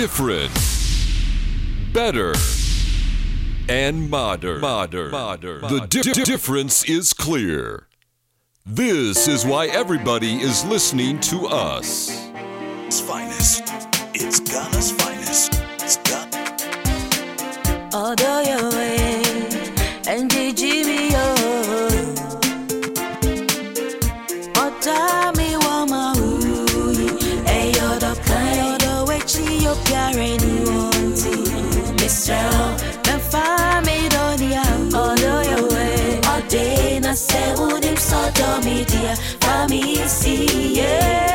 different, better, and modern. Modern. modern. The di- di- difference is clear. This is why everybody is listening to us. It's finest. It's Ghana's finest. sodomy, dear, from me, see, yeah.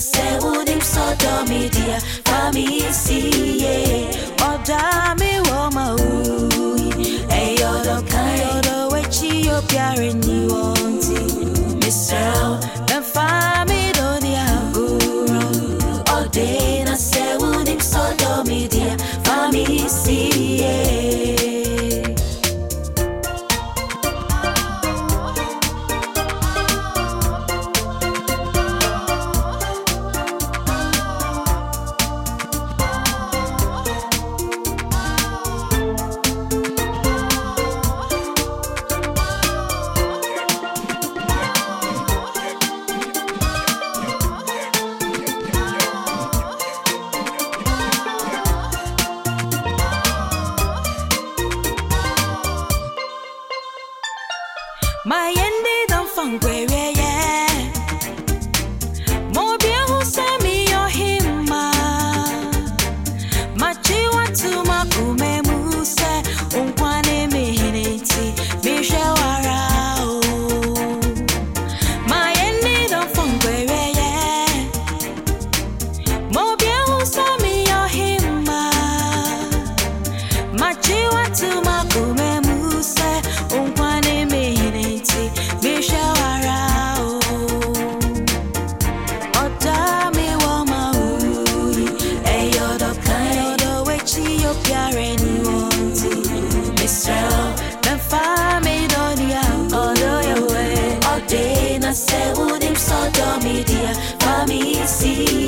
seuni msoto midia famisiye ọdami wọma uyi eyodokan yodowe chiyo piare ni wonti misel mefami. 满眼的东风归月 see.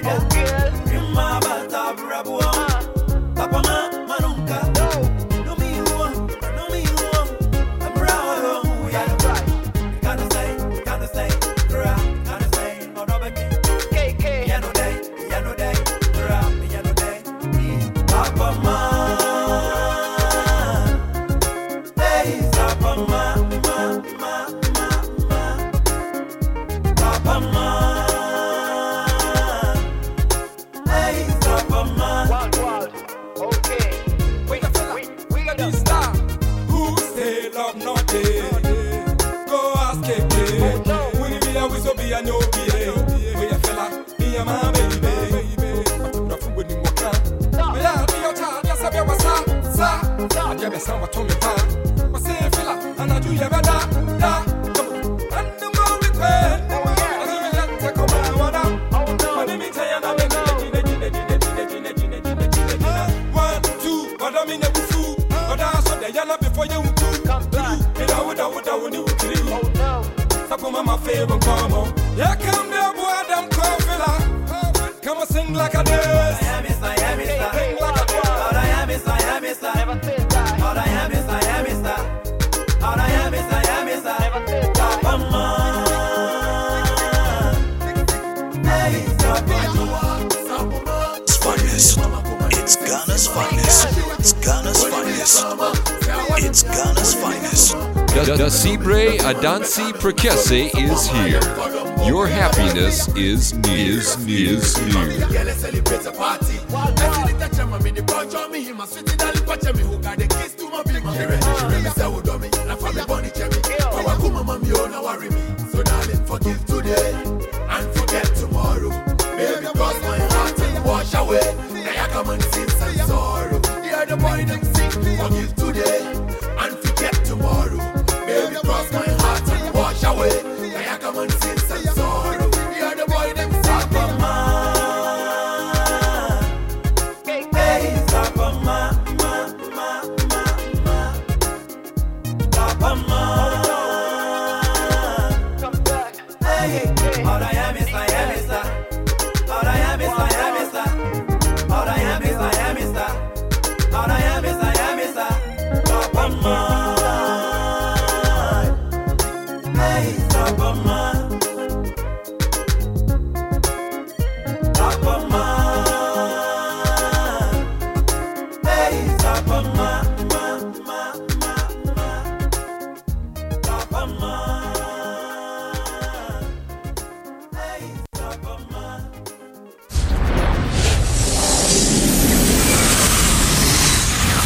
Oh, Prekese is here. Your happiness is near, is near, is near. So darling, forgive today and forget tomorrow. Baby, cross my heart and wash away. Now I come and sins and sorrow. Hear the boy them sing, forgive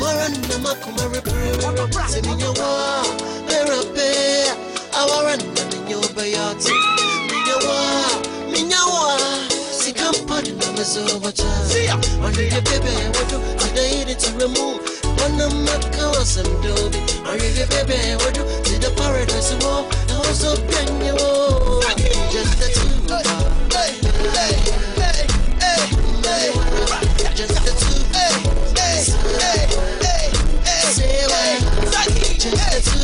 way. The more I know I'm coming, repair. Say me your wall, repair. I want to run in your bayat. Me your wall, me your wall. See, come party, no miss over time. Under your baby, what do today to remove? One of my cows and doby. Under your baby, what do to paradise? I was so. Just the two. Just two.